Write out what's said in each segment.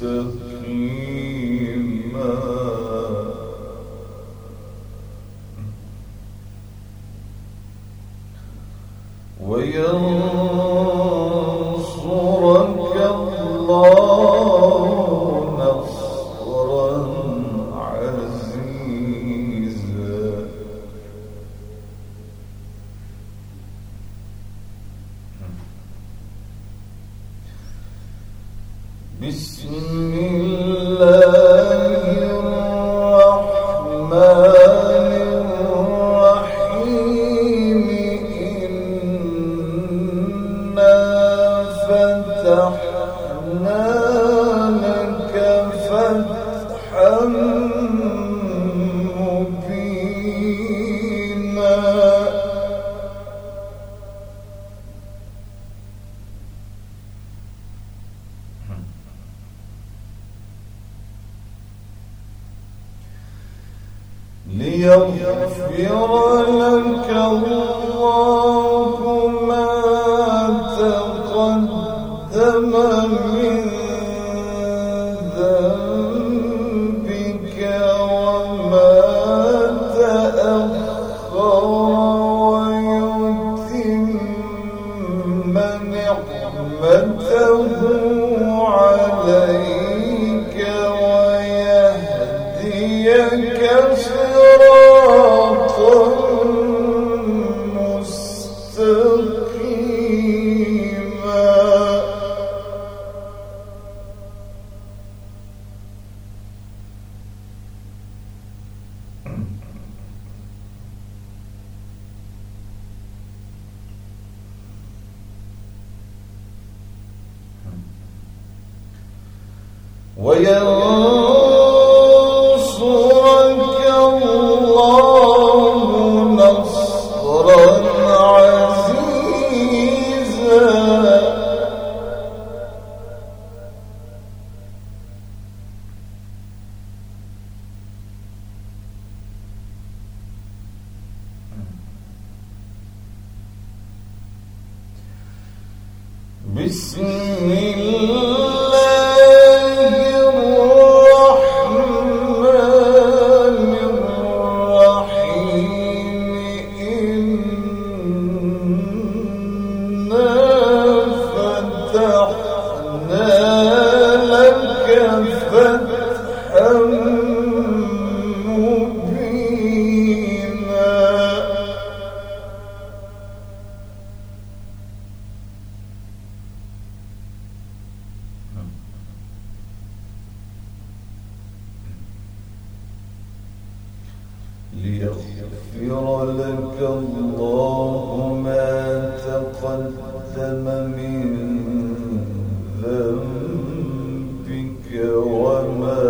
the ليغفر لك الله لك فتح warmer.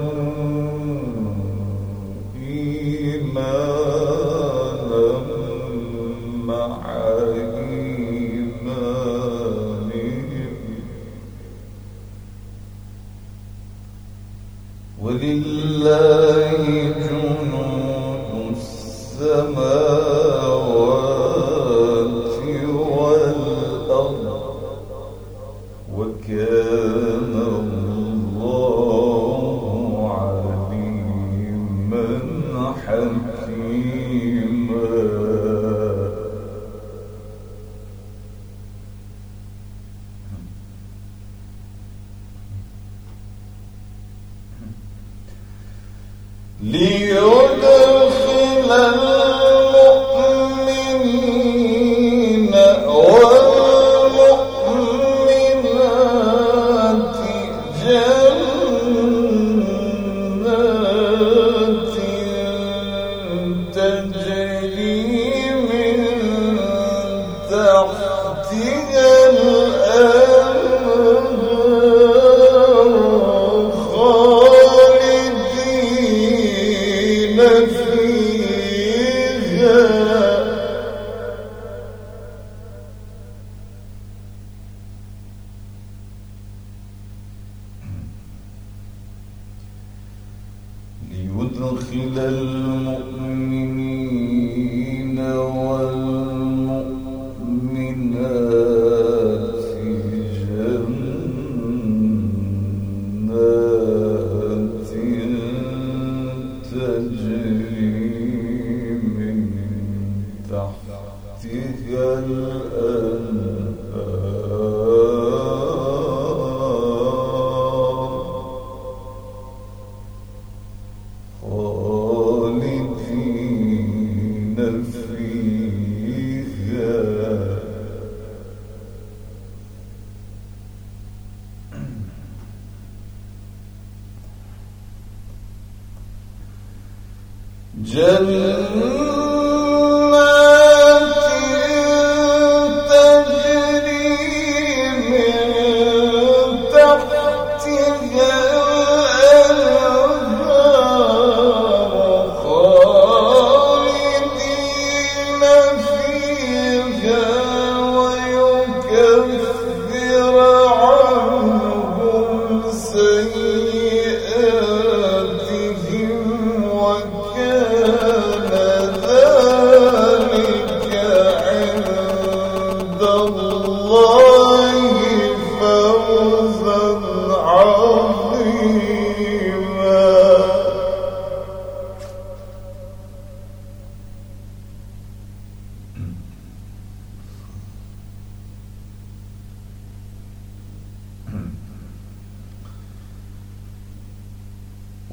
um, ليدخل جنات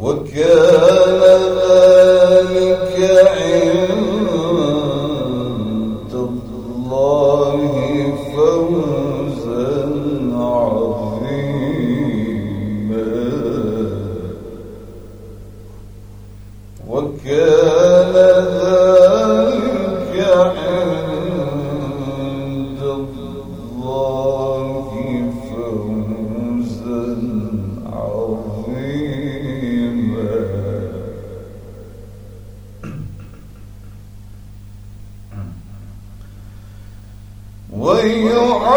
وكان ذلك ويعذب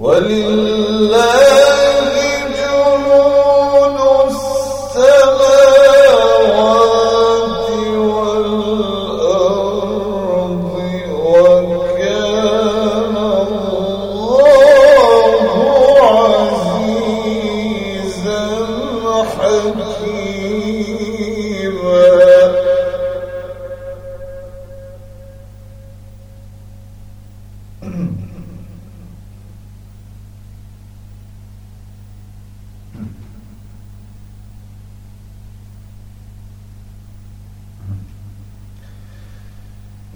ولله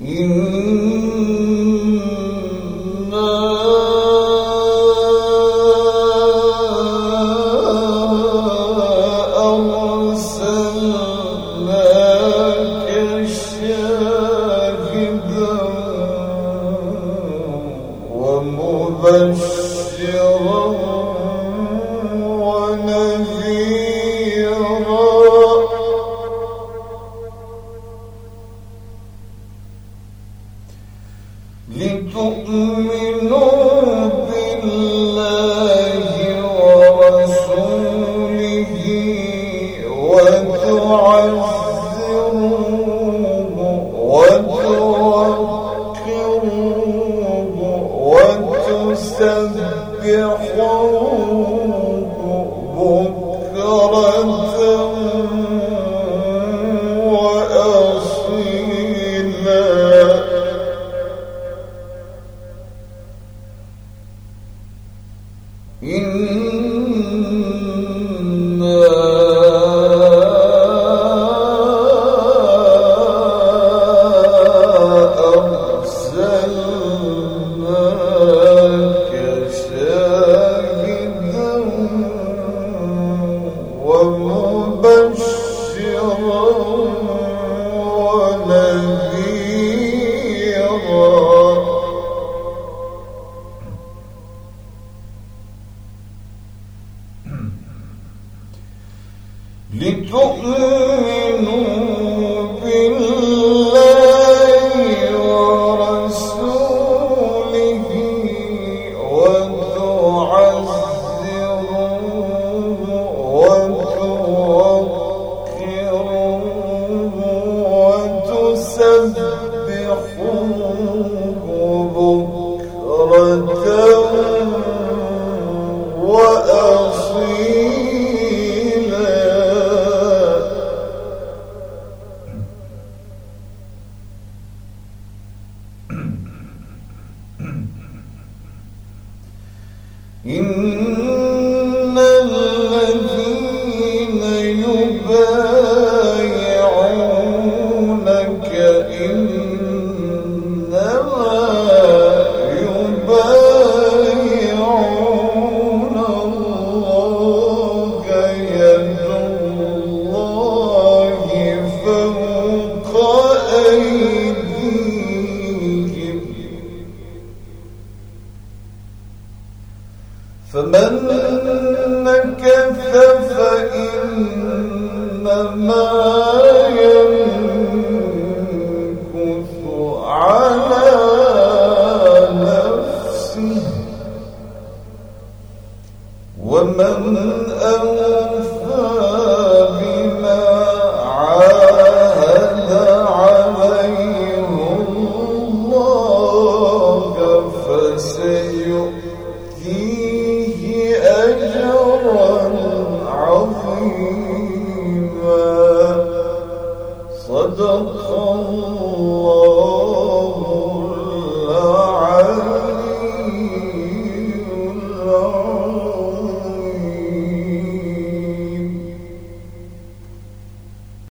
إنا